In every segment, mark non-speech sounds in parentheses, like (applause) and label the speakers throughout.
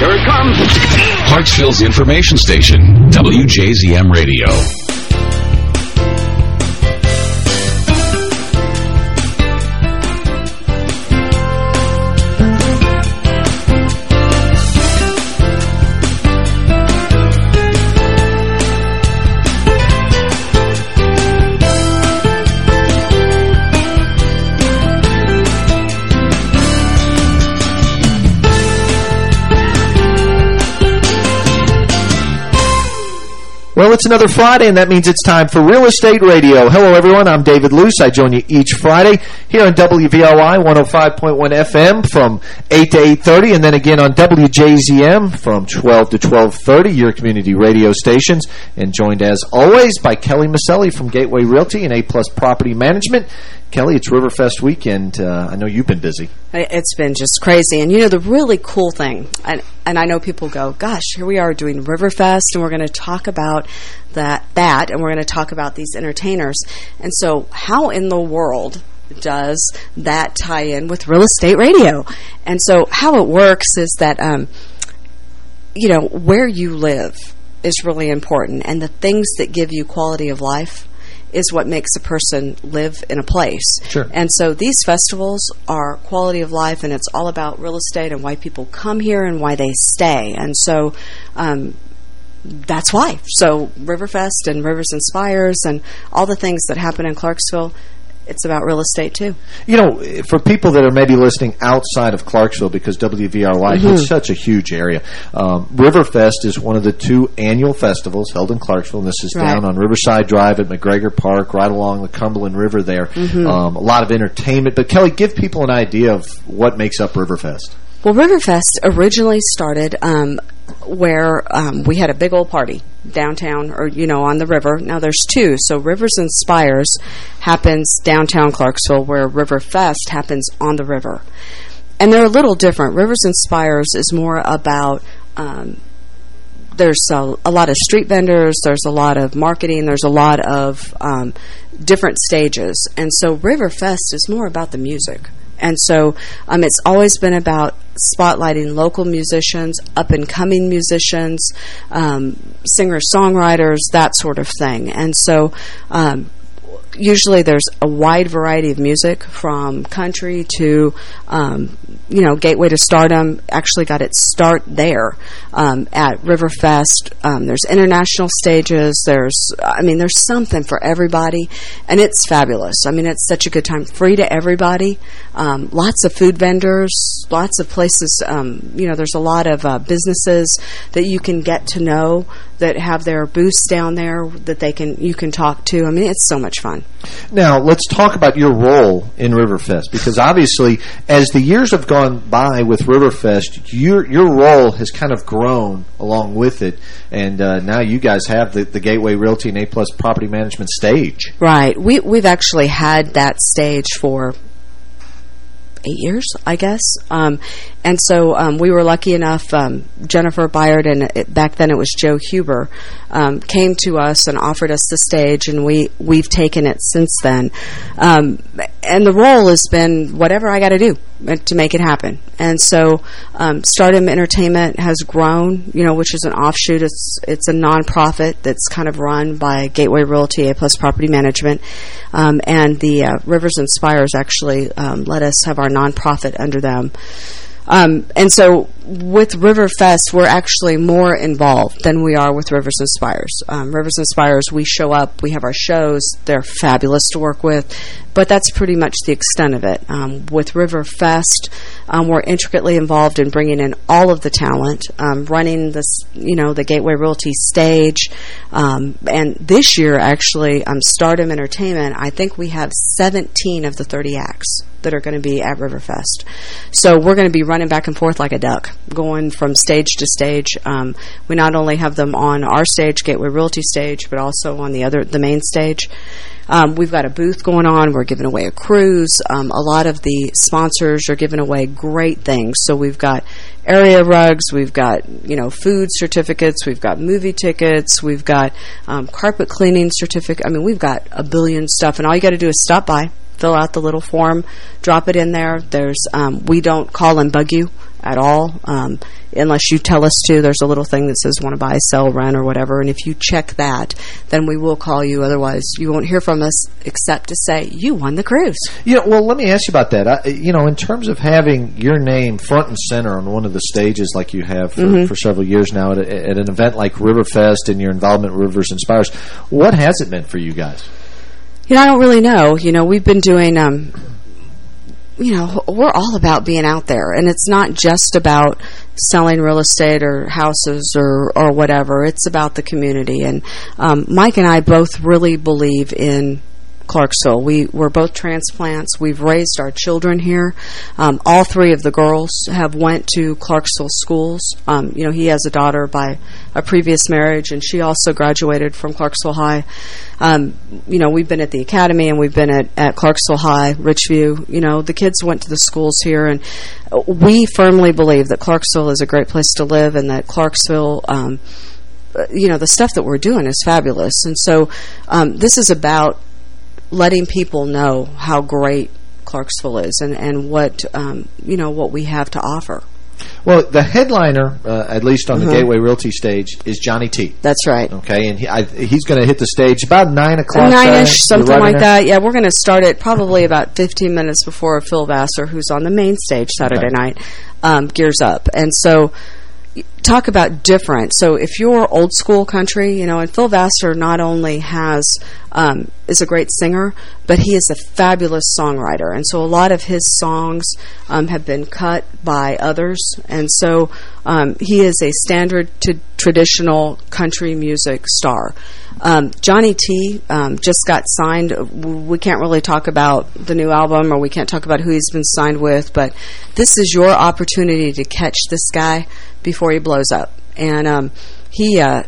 Speaker 1: Here it comes.
Speaker 2: Information station, WJZM Radio.
Speaker 3: Well, it's another Friday, and that means it's time for Real Estate Radio. Hello, everyone. I'm David Luce. I join you each Friday here on WVLI 105.1 FM from 8 to 8.30, and then again on WJZM from 12 to 12.30, your community radio stations, and joined, as always, by Kelly Maselli from Gateway Realty and A-Plus Property Management. Kelly, it's Riverfest weekend. Uh, I know you've been busy.
Speaker 4: It's been just crazy. And, you know, the really cool thing, and, and I know people go, gosh, here we are doing Riverfest, and we're going to talk about that, that, and we're going to talk about these entertainers. And so how in the world does that tie in with real estate radio? And so how it works is that, um, you know, where you live is really important, and the things that give you quality of life is what makes a person live in a place.
Speaker 3: Sure.
Speaker 4: And so these festivals are quality of life, and it's all about real estate and why people come here and why they stay. And so um, that's why. So Riverfest and Rivers and Spires and all the things that happen in Clarksville it's about real estate too.
Speaker 3: You know, for people that are maybe listening outside of Clarksville, because WVR Live mm -hmm. is such a huge area, um, Riverfest is one of the two annual festivals held in Clarksville, and this is right. down on Riverside Drive at McGregor Park, right along the Cumberland River there. Mm -hmm. um, a lot of entertainment. But, Kelly, give people an idea of what makes up Riverfest.
Speaker 4: Well, Riverfest originally started um, where um, we had a big old party downtown or, you know, on the river. Now, there's two. So Rivers and Spires happens downtown Clarksville where Riverfest happens on the river. And they're a little different. Rivers and Spires is more about... Um, there's a, a, lot of street vendors, there's a lot of marketing, there's a lot of um, different stages. And so Riverfest is more about the music. And so um, it's always been about spotlighting local musicians, up-and-coming musicians, um, singer-songwriters, that sort of thing. And so um, usually there's a wide variety of music from country to, um, you know, Gateway to Stardom actually got its start there um, at Riverfest. Um, there's international stages. There's, I mean, there's something for everybody, and it's fabulous. I mean, it's such a good time. Free to everybody. Um, lots of food vendors, lots of places, um, you know, there's a lot of uh, businesses that you can get to know that have their booths down there that they can you can talk to. I mean, it's so much fun.
Speaker 3: Now, let's talk about your role in Riverfest, because obviously, as the years have gone by with Riverfest, your your role has kind of grown along with it, and uh, now you guys have the, the Gateway Realty and A-Plus Property Management stage.
Speaker 4: Right. We, we've actually had that stage for eight years, I guess. Um, and so um, we were lucky enough, um, Jennifer Byard, and it, back then it was Joe Huber, um, came to us and offered us the stage, and we, we've taken it since then. Um, and the role has been whatever I got to do to make it happen. And so um, Stardom Entertainment has grown, you know, which is an offshoot. It's it's a nonprofit that's kind of run by Gateway Realty, A-Plus Property Management. Um, and the uh, Rivers and Spires actually let us have our nonprofit under them. Um, and so with Riverfest, we're actually more involved than we are with Rivers and Spires. Um, Rivers and Spires, we show up, we have our shows, they're fabulous to work with, but that's pretty much the extent of it. Um, with Riverfest, um, we're intricately involved in bringing in all of the talent, um, running this, you know, the Gateway Realty stage, um, and this year, actually, um, Stardom Entertainment, I think we have 17 of the 30 acts that are going to be at Riverfest. So we're going to be running back and forth like a duck going from stage to stage. Um, we not only have them on our stage, Gateway Realty stage, but also on the other, the main stage. Um, we've got a booth going on. We're giving away a cruise. Um, a lot of the sponsors are giving away great things. So we've got area rugs. We've got, you know, food certificates. We've got movie tickets. We've got um, carpet cleaning certificate. I mean, we've got a billion stuff. And all you got to do is stop by fill out the little form, drop it in there. There's um, we don't call and bug you at all. Um, unless you tell us to, there's a little thing that says want to buy, sell, rent, or whatever. And if you check that, then we will call you. Otherwise, you won't hear from us except to say, you won the cruise.
Speaker 3: Yeah, well, let me ask you about that. I, you know, in terms of having your name front and center on one of the stages like you have for, mm -hmm. for several years now at, at an event like Riverfest and your involvement with Rivers and Spires, what has it meant for you guys?
Speaker 4: You know, I don't really know. You know, we've been doing um, you know, we're all about being out there. And it's not just about selling real estate or houses or, or whatever. It's about the community. And um, Mike and I both really believe in Clarksville. We were both transplants. We've raised our children here. Um, all three of the girls have went to Clarksville schools. Um, you know, he has a daughter by a previous marriage, and she also graduated from Clarksville High. Um, you know, we've been at the academy, and we've been at, at Clarksville High, Richview. You know, the kids went to the schools here, and we firmly believe that Clarksville is a great place to live and that Clarksville um, you know, the stuff that we're doing is fabulous. And so um, this is about letting people know how great Clarksville is and, and what, um, you know, what we have to offer.
Speaker 3: Well, the headliner, uh, at least on mm -hmm. the uh-huh. Gateway Realty stage, is Johnny T.
Speaker 4: That's right.
Speaker 3: Okay, and he, I, he's going to hit the stage about 9 o'clock.
Speaker 4: 9-ish, something like that. Yeah, we're going to start it probably about 15 minutes before Phil Vassar, who's on the main stage Saturday okay. night, um, gears up. And so talk about different. So if you're old school country, you know, and Phil Vassar not only has um, is a great singer, but he is a fabulous songwriter. And so a lot of his songs um, have been cut by others. And so um, he is a standard to traditional country music star. Um, Johnny T um, just got signed. We can't really talk about the new album or we can't talk about who he's been signed with, but this is your opportunity to catch this guy before he blows up. And um, he uh,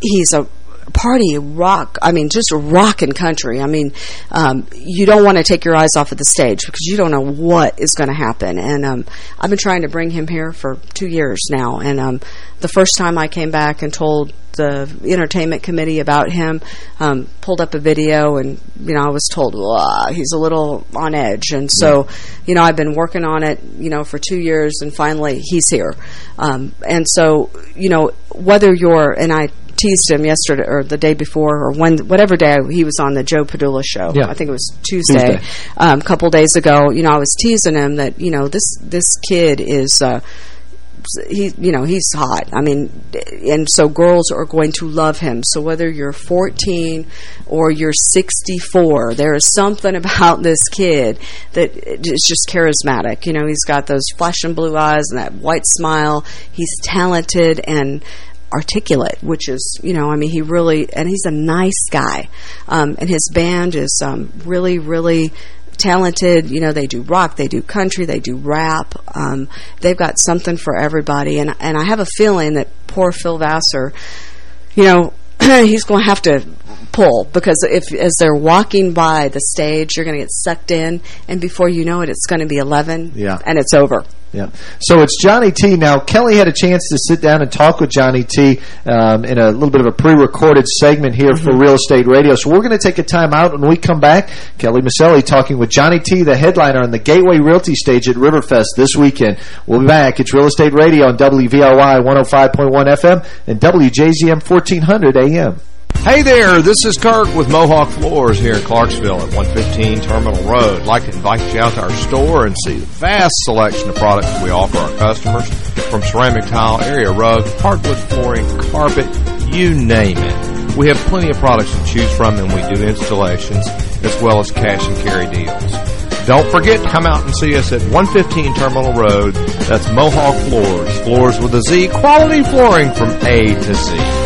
Speaker 4: he's a party rock I mean just rock and country. I mean um, you don't want to take your eyes off of the stage because you don't know what is going to happen. And um, I've been trying to bring him here for two years now. And um, the first time I came back and told the entertainment committee about him um, pulled up a video and you know I was told he's a little on edge. And so you know I've been working on it you know for two years and finally he's here. Um, and so you know whether you're and I teased him yesterday or the day before or when whatever day he was on the Joe Padula show.
Speaker 3: Yeah.
Speaker 4: I think it was Tuesday, Tuesday. Um, a couple days ago. You know, I was teasing him that you know this this kid is. Uh, he you know he's hot I mean and so girls are going to love him so whether you're 14 or you're 64 there is something (laughs) about this kid that is just charismatic you know he's got those flashing blue eyes and that white smile he's talented and articulate, which is, you know, I mean, he really, and he's a nice guy. Um, and his band is um, really, really talented. You know, they do rock, they do country, they do rap. Um, they've got something for everybody. And, and I have a feeling that poor Phil Vassar, you know, (clears throat) he's going to have to pull because if as they're walking by the stage, you're going to get sucked in, and before you know it, it's going to be 11,
Speaker 3: yeah.
Speaker 4: and it's over.
Speaker 3: Yeah. So it's Johnny T. Now, Kelly had a chance to sit down and talk with Johnny T. Um, in a little bit of a pre-recorded segment here mm -hmm. for mm-hmm. Real Estate Radio. So we're going to take a time out. When we come back, Kelly Maselli talking with Johnny T., the headliner on the Gateway Realty stage at Riverfest this weekend. We'll be back. It's Real Estate Radio on WVLI 105.1 FM and WJZM 1400 AM.
Speaker 1: Hey there, this is Kirk with Mohawk Floors here in Clarksville at 115 Terminal Road. I'd like to invite you out to our store and see the vast selection of products we offer our customers from ceramic tile, area rug, hardwood flooring, carpet, you name it. We have plenty of products to choose from and we do installations as well as cash and carry deals. Don't forget to come out and see us at 115 Terminal Road. That's Mohawk Floors. Floors with a Z. Quality flooring from A to Z.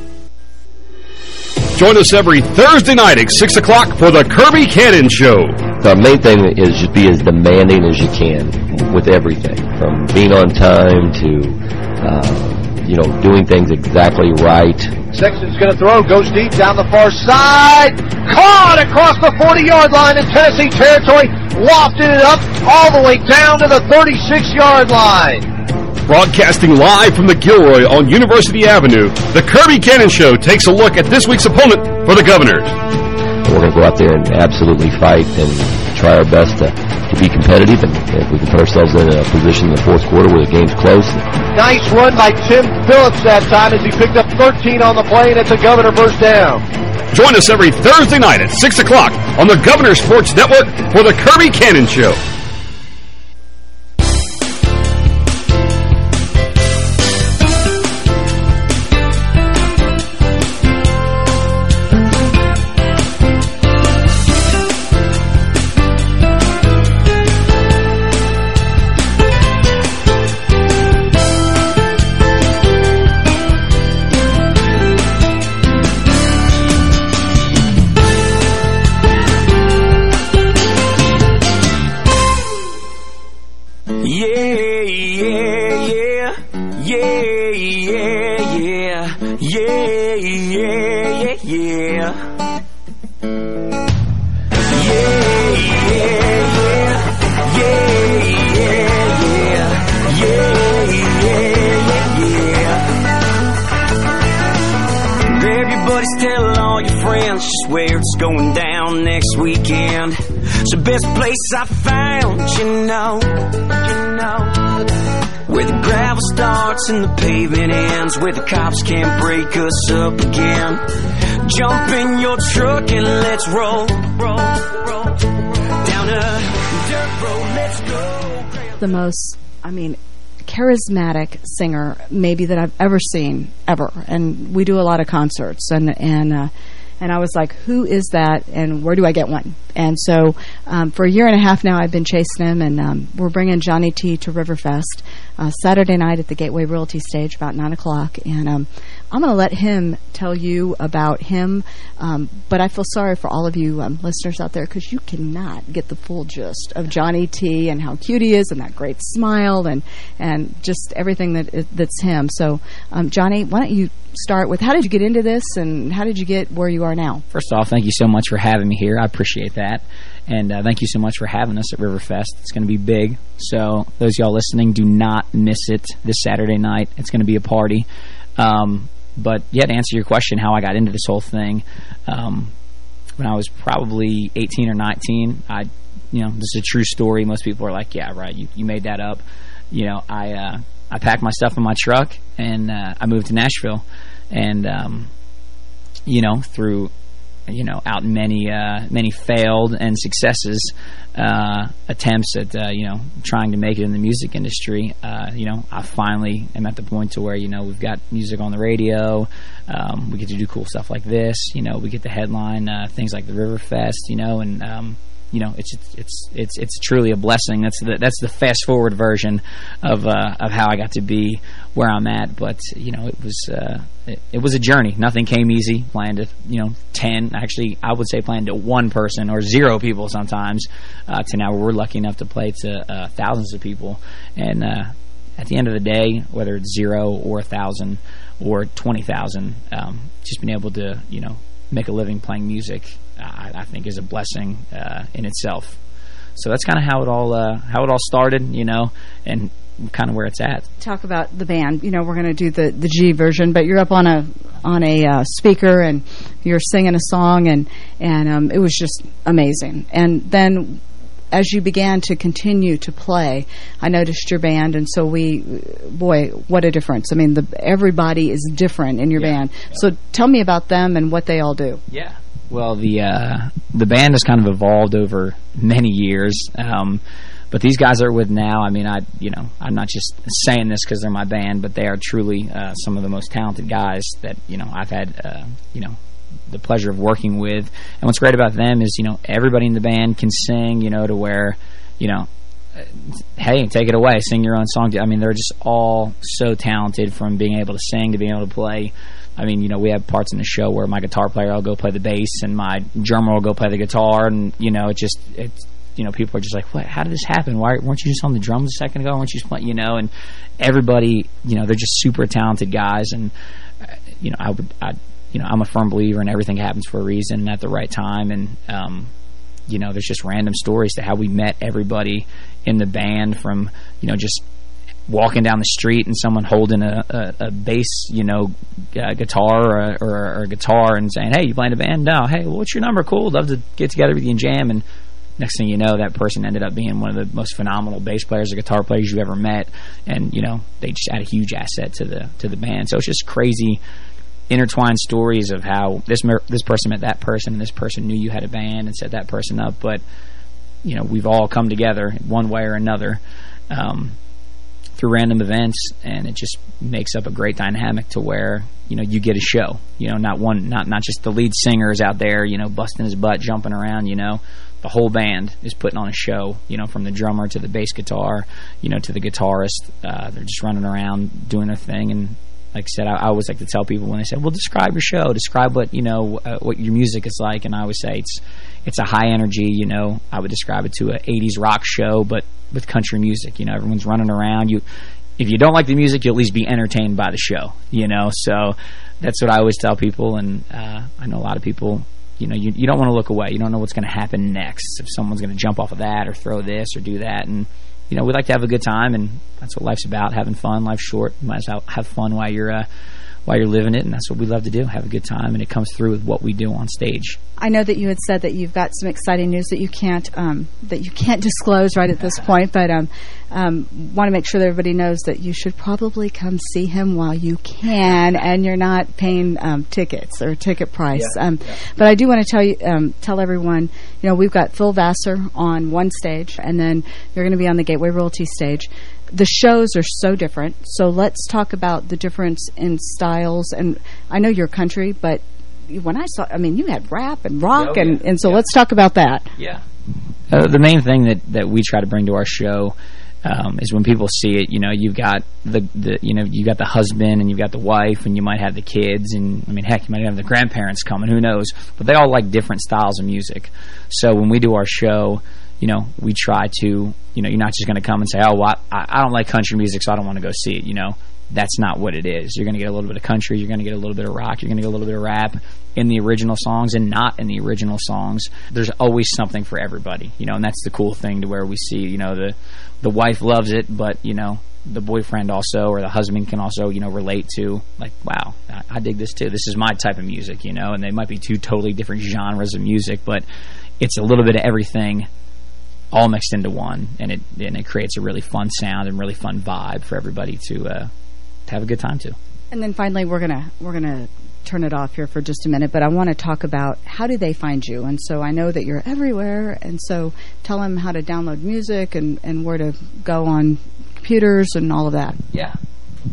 Speaker 5: Join us every Thursday night at 6 o'clock for the Kirby Cannon Show.
Speaker 6: The main thing is just be as demanding as you can. with everything, from being on time to, uh, you know, doing things exactly right.
Speaker 7: Sexton's going to throw, goes deep down the far side, caught across the 40-yard line in Tennessee territory, lofted it up all the way down to the 36-yard line.
Speaker 5: Broadcasting live from the Gilroy on University Avenue, the Kirby Cannon Show takes a look at this week's opponent for the Governors.
Speaker 6: We're going to go out there and absolutely fight and try our best to, to be competitive. And if we can put ourselves in a position in the fourth quarter where the game's close.
Speaker 7: Nice run by Tim Phillips that time as he picked up 13 on the play, and it's a Governor first down.
Speaker 5: Join us every Thursday night at 6 o'clock on the Governor Sports Network for the Kirby Cannon Show.
Speaker 8: I found, you know, you know, where the gravel starts and the pavement ends, where the cops can't break us up again. Jump in your truck and let's roll, roll, roll, down a dirt road, let's go.
Speaker 9: The most, I mean, charismatic singer maybe that I've ever seen, ever. And we do a lot of concerts, and, and, uh, and I was like, who is that and where do I get one? And so um, for a year and a half now, I've been chasing him, and um, we're bringing Johnny T to Riverfest uh, Saturday night at the Gateway Realty stage about 9 o'clock. And um, I'm going to let him tell you about him, um, but I feel sorry for all of you um, listeners out there because you cannot get the full gist of Johnny T and how cute he is and that great smile and and just everything that that's him. So, um, Johnny, why don't you start with how did you get into this and how did you get where you are now?
Speaker 10: First off, thank you so much for having me here. I appreciate that. And uh, thank you so much for having us at Riverfest. It's going to be big. So those y'all listening, do not miss it this Saturday night. It's going to be a party. Um, but yeah, to answer your question, how I got into this whole thing, um, when I was probably 18 or 19, I, you know, this is a true story. Most people are like, yeah, right, you, you made that up. You know, I uh, I packed my stuff in my truck and uh, I moved to Nashville, and um, you know, through you know, out many uh, many failed and successes uh, attempts at uh, you know trying to make it in the music industry. Uh, you know, I finally am at the point to where you know we've got music on the radio. Um, we get to do cool stuff like this. You know, we get the headline uh, things like the Riverfest. You know, and um, you know, it's it's it's it's truly a blessing. That's the that's the fast forward version of uh, of how I got to be where I'm at. But you know, it was uh, it, it, was a journey. Nothing came easy. Playing to you know ten, actually, I would say playing to one person or zero people sometimes. Uh, to now we're lucky enough to play to uh, thousands of people. And uh, at the end of the day, whether it's zero or a thousand or twenty thousand, um, just being able to you know make a living playing music I, I think is a blessing uh, in itself. So that's kind of how it all uh, how it all started, you know, and kind of where it's at.
Speaker 9: Talk about the band. You know, we're going to do the the G version, but you're up on a on a uh, speaker and you're singing a song, and and um, it was just amazing. And then as you began to continue to play, I noticed your band, and so we, boy, what a difference. I mean, the everybody is different in your yeah, band. Yeah. So tell me about them and what they all do.
Speaker 10: Yeah. Well, the uh, the band has kind of evolved over many years. Um, but these guys are with now. I mean, I you know I'm not just saying this because they're my band, but they are truly uh, some of the most talented guys that you know I've had uh, you know the pleasure of working with. And what's great about them is you know everybody in the band can sing. You know to where you know uh, hey, take it away, sing your own song. I mean, they're just all so talented from being able to sing to being able to play. I mean, you know, we have parts in the show where my guitar player will go play the bass and my drummer will go play the guitar, and you know, it just it you know, people are just like, what? How did this happen? Why weren't you just on the drums a second ago? Weren't you just playing, you know? And everybody, you know, they're just super talented guys. And, uh, you know, I would, I, you know, I'm a firm believer in everything happens for a reason at the right time. And, um, you know, there's just random stories to how we met everybody in the band from, you know, just walking down the street and someone holding a, a, a bass, you know, uh, guitar or, or, or, a guitar and saying, hey, you playing a band? No. Hey, well, what's your number? Cool. Love to get together with you and jam. And next thing you know, that person ended up being one of the most phenomenal bass players or guitar players you've ever met. And, you know, they just add a huge asset to the to the band. So it's just crazy intertwined stories of how this this person met that person and this person knew you had a band and set that person up. But, you know, we've all come together one way or another. Um, through random events and it just makes up a great dynamic to where you know you get a show you know not one not not just the lead singer is out there you know busting his butt jumping around you know the whole band is putting on a show you know from the drummer to the bass guitar you know to the guitarist uh, they're just running around doing their thing and like I said, I, I, always like to tell people when they say, "Well, describe your show, describe what you know, uh, what your music is like," and I always say it's it's a high energy. You know, I would describe it to an '80s rock show, but with country music. You know, everyone's running around. You, if you don't like the music, you'll at least be entertained by the show. You know, so that's what I always tell people, and uh, I know a lot of people. You know, you, you don't want to look away. You don't know what's going to happen next. If someone's going to jump off of that or throw this or do that, and you know, we like to have a good time, and that's what life's about, having fun. Life's short. You might as well have fun while you're uh, while you're living it, and that's what we love to do, have a good time, and it comes through with what we do on stage.
Speaker 9: I know that you had said that you've got some exciting news that you can't um, that you can't (laughs) disclose right at this point, but um, um, want to make sure that everybody knows that you should probably come see him while you can, and you're not paying um, tickets or ticket price. Yeah, um, yeah. But I do want to tell you, um, tell everyone, you know, we've got Phil Vassar on one stage, and then you're going to be on the Gateway Realty stage the shows are so different. So let's talk about the difference in styles. And I know you're country, but when I saw, I mean, you had rap and rock, oh, and, and so yeah. let's talk about that.
Speaker 10: Yeah. Uh, the main thing that, that we try to bring to our show um, is when people see it, you know, you've got the, the, you know, you've got the husband and you've got the wife and you might have the kids and, I mean, heck, you might have the grandparents coming, who knows, but they all like different styles of music. So when we do our show, you know, we try to, you know, you're not just going to come and say, oh, well, I, I don't like country music, so I don't want to go see it, you know. That's not what it is. You're going to get a little bit of country, you're going to get a little bit of rock, you're going to get a little bit of rap in the original songs and not in the original songs. There's always something for everybody, you know, and that's the cool thing to where we see, you know, the the wife loves it, but, you know, the boyfriend also or the husband can also, you know, relate to, like, wow, I, I dig this too. This is my type of music, you know, and they might be two totally different genres of music, but it's a little bit of everything all mixed into one, and it and it creates a really fun sound and really fun vibe for everybody to uh, to have a good time to.
Speaker 9: And then finally, we're gonna we're gonna turn it off here for just a minute, but I want to talk about how do they find you? And so I know that you're everywhere, and so tell them how to download music and and where to go on computers and all of that.
Speaker 10: Yeah.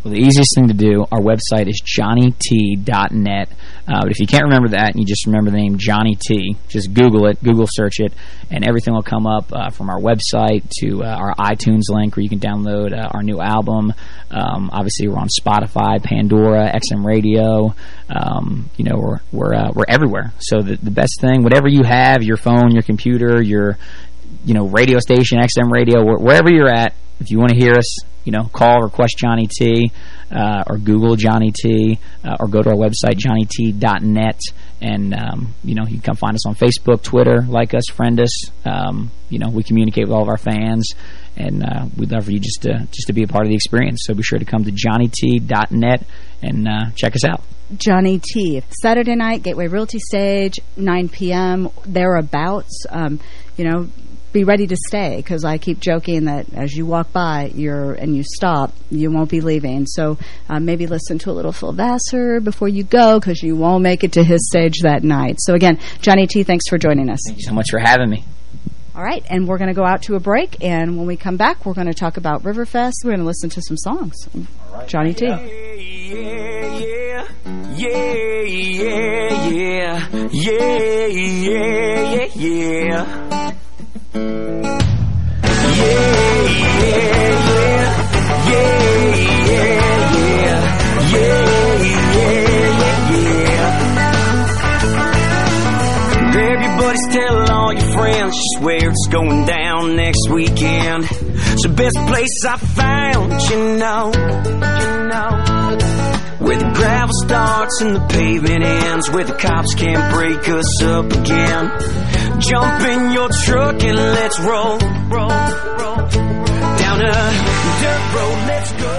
Speaker 10: Well, the easiest thing to do, our website is johnnyt.net. Uh, but if you can't remember that and you just remember the name Johnny T, just Google it, Google search it, and everything will come up uh, from our website to uh, our iTunes link where you can download uh, our new album. Um, obviously, we're on Spotify, Pandora, XM Radio. Um, you know, we're we're uh, we're everywhere. So the the best thing, whatever you have, your phone, your computer, your you know radio station, XM Radio, wherever you're at, if you want to hear us, you know, call, request Johnny T, uh, or Google Johnny T, uh, or go to our website, johnnyt.net, and, um, you know, you can come find us on Facebook, Twitter, like us, friend us. Um, you know, we communicate with all of our fans, and uh, we'd love for you just to, just to be a part of the experience. So be sure to come to johnnyt.net and uh, check us out.
Speaker 9: Johnny T. Saturday night, Gateway Realty Stage, 9 p.m., thereabouts. Um, you know, be ready to stay because I keep joking that as you walk by you're and you stop, you won't be leaving. So uh, maybe listen to a little Phil Vassar before you go because you won't make it to his stage that night. So again, Johnny T, thanks for joining us.
Speaker 10: Thank you so much for having me.
Speaker 9: All right, and we're going to go out to a break, and when we come back, we're going to talk about Riverfest. We're going to listen to some songs. Johnny T.
Speaker 8: Yeah, yeah, yeah, yeah, yeah, yeah, yeah, yeah. Yeah, yeah, yeah, yeah, yeah, yeah, yeah, yeah, yeah, yeah. Everybody's telling all your friends where it's going down next weekend. So best place I found, you know, you know. Where the gravel starts and the pavement ends, where the cops can't break us up again. Jump in your truck and let's roll, roll, roll. Down a dirt road, let's go.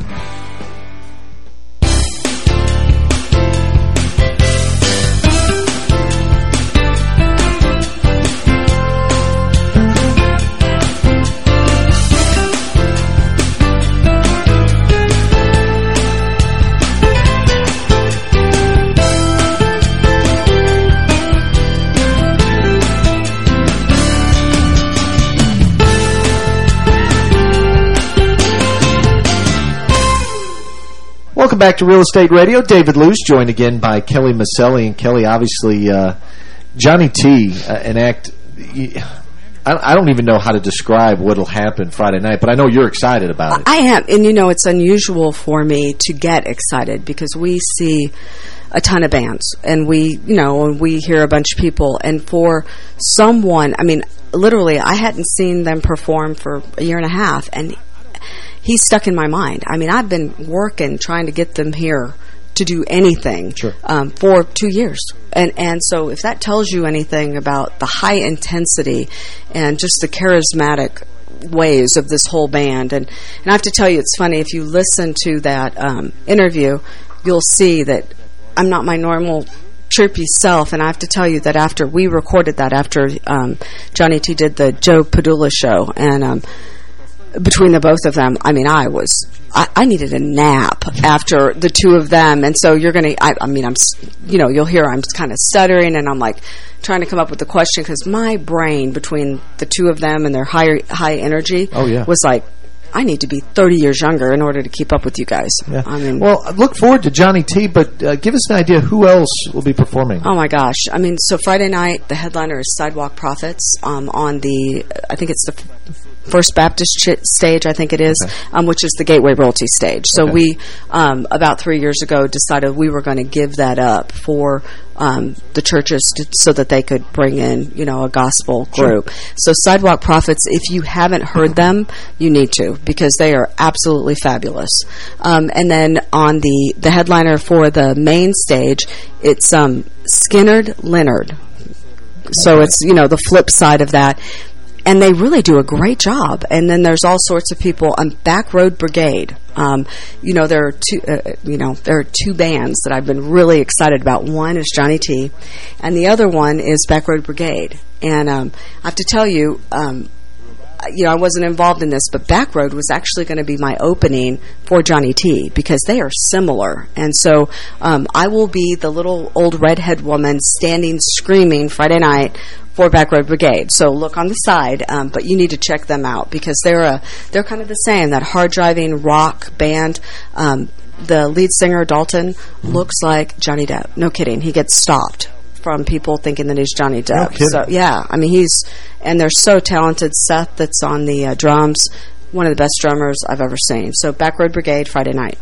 Speaker 3: Back to Real Estate Radio. David Luce, joined again by Kelly Maselli. And Kelly, obviously, uh, Johnny T, uh, an act... I, I don't even know how to describe what'll happen Friday night, but I know you're excited about it.
Speaker 4: I am, and you know, it's unusual for me to get excited because we see a ton of bands, and we, you know, and we hear a bunch of people, and for someone, I mean, literally, I hadn't seen them perform for a year and a half, and he's stuck in my mind. I mean, I've been working trying to get them here to do anything
Speaker 3: Sure.
Speaker 4: um, for two years. And and so if that tells you anything about the high intensity and just the charismatic ways of this whole band. And, and I have to tell you, it's funny, if you listen to that um, interview, you'll see that I'm not my normal chirpy self. And I have to tell you that after we recorded that, after um, Johnny T did the Joe Padula show, and um, between the both of them, I mean, I was, I, I needed a nap after the two of them. And so you're going to, I mean, I'm, you know, you'll hear I'm kind of stuttering and I'm like trying to come up with the question because my brain between the two of them and their high, high energy
Speaker 3: Oh, yeah.
Speaker 4: was like, I need to be 30 years younger in order to keep up with you guys.
Speaker 3: Yeah.
Speaker 4: I mean,
Speaker 3: well, I look forward to Johnny T, but uh, give us an idea who else will be performing.
Speaker 4: Oh my gosh! I mean, so Friday night the headliner is Sidewalk Prophets um, on the I think it's the First Baptist ch stage. I think it is, um, which is the Gateway Realty stage. So
Speaker 11: Okay.
Speaker 4: we um, about three years ago decided we were going to give that up for um, the churches to, so that they could bring in you know a gospel
Speaker 11: Sure.
Speaker 4: group. So Sidewalk Prophets, if you haven't heard them, you need to because they are absolutely fabulous. Um, and then on the the headliner for the main stage, it's um, Skinnerd Leonard. So it's you know the flip side of that. And they really do a great job. And then there's all sorts of people. Um, Back Road Brigade. Um, you know, there are two. Uh, you know, there are two bands that I've been really excited about. One is Johnny T, and the other one is Back Road Brigade. And um, I have to tell you, um, you know, I wasn't involved in this, but Backroad was actually going to be my opening for Johnny T because they are similar. And so um, I will be the little old redhead woman standing screaming Friday night for Backroad Brigade. So look on the side, um, but you need to check them out because they're a they're kind of the same that hard driving rock band. Um, the lead singer Dalton looks like Johnny Depp. No kidding, he gets stopped from people thinking that he's Johnny
Speaker 3: No
Speaker 4: Depp.
Speaker 3: kidding.
Speaker 4: so yeah, I mean he's and they're so talented. Seth, that's on the uh, drums, one of the best drummers I've ever seen. So Backroad Brigade Friday night.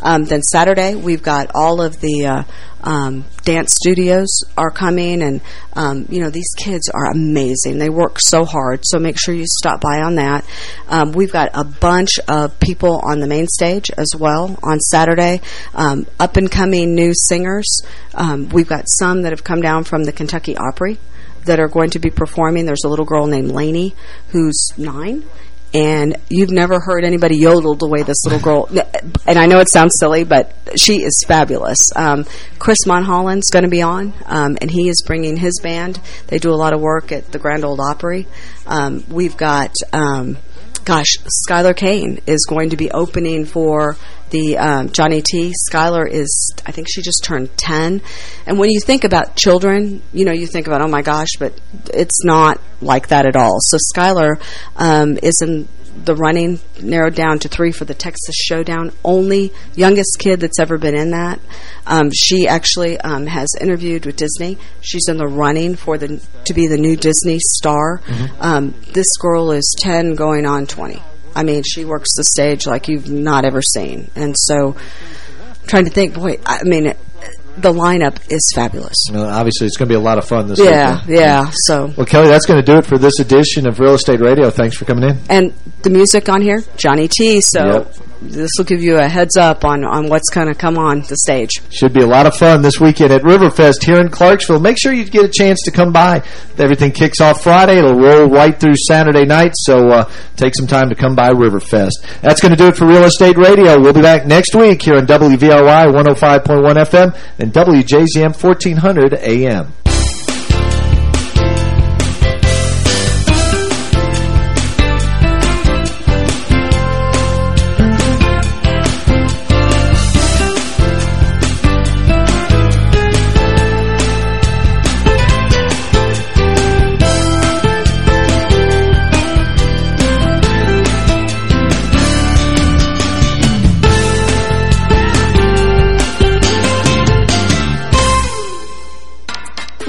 Speaker 4: Um, then Saturday, we've got all of the uh, um, dance studios are coming, and um, you know these kids are amazing. They work so hard, so make sure you stop by on that. Um, we've got a bunch of people on the main stage as well on Saturday. Um, up and coming new singers. Um, we've got some that have come down from the Kentucky Opry that are going to be performing. There's a little girl named Lainey who's nine and you've never heard anybody yodel the way this little girl and I know it sounds silly but she is fabulous. Um, Chris Monholland's going to be on um, and he is bringing his band. They do a lot of work at the Grand Ole Opry. Um, we've got um, gosh Skylar Kane is going to be opening for the um, Johnny T. Skylar is, I think she just turned 10. And when you think about children, you know, you think about, oh my gosh, but it's not like that at all. So Skylar um, is in the running, narrowed down to three for the Texas Showdown. Only youngest kid that's ever been in that. Um, she actually um, has interviewed with Disney. She's in the running for the to be the new Disney star.
Speaker 11: Mhm.
Speaker 4: Um, this girl is 10 going on 20. I mean, she works the stage like you've not ever seen. And so, I'm trying to think, boy, I mean, it, the lineup is fabulous.
Speaker 3: Well, obviously, it's going to be a lot of fun this
Speaker 4: Yeah,
Speaker 3: weekend.
Speaker 4: yeah, so.
Speaker 3: Well, Kelly, that's going to do it for this edition of Real Estate Radio. Thanks for coming in.
Speaker 4: And the music on here, Johnny T. So
Speaker 3: Yep.
Speaker 4: This will give you a heads up on, on what's going to come on the stage.
Speaker 3: Should be a lot of fun this weekend at Riverfest here in Clarksville. Make sure you get a chance to come by. Everything kicks off Friday. It'll roll right through Saturday night, so uh, take some time to come by Riverfest. That's going to do it for Real Estate Radio. We'll be back next week here on WVLI 105.1 FM and WJZM 1400 AM.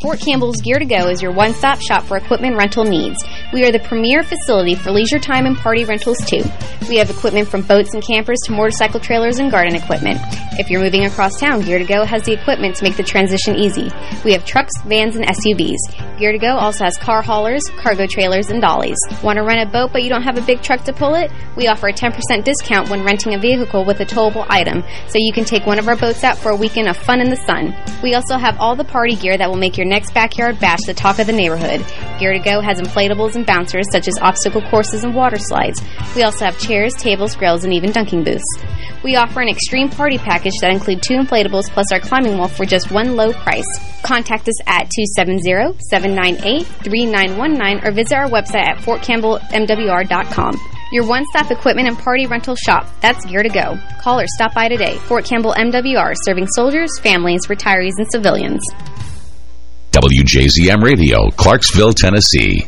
Speaker 12: Fort Campbell's Gear to Go is your one-stop shop for equipment rental needs. We are the premier facility for leisure time and party rentals too. We have equipment from boats and campers to motorcycle trailers and garden equipment. If you're moving across town, Gear to Go has the equipment to make the transition easy. We have trucks, vans, and SUVs. Gear to Go also has car haulers, cargo trailers, and dollies. Want to rent a boat but you don't have a big truck to pull it? We offer a 10% discount when renting a vehicle with a towable item, so you can take one of our boats out for a weekend of fun in the sun. We also have all the party gear that will make your next backyard bash the talk of the neighborhood. Gear to Go has inflatables and bouncers such as obstacle courses and water slides. We also have chairs, tables, grills, and even dunking booths. We offer an extreme party package that includes two inflatables plus our climbing wall for just one low price. Contact us at 270-798-3919 or visit our website at fortcampbellmwr.com. Your one-stop equipment and party rental shop. That's Gear to Go. Call or stop by today. Fort Campbell MWR, serving soldiers, families, retirees, and civilians.
Speaker 2: WJZM Radio, Clarksville, Tennessee.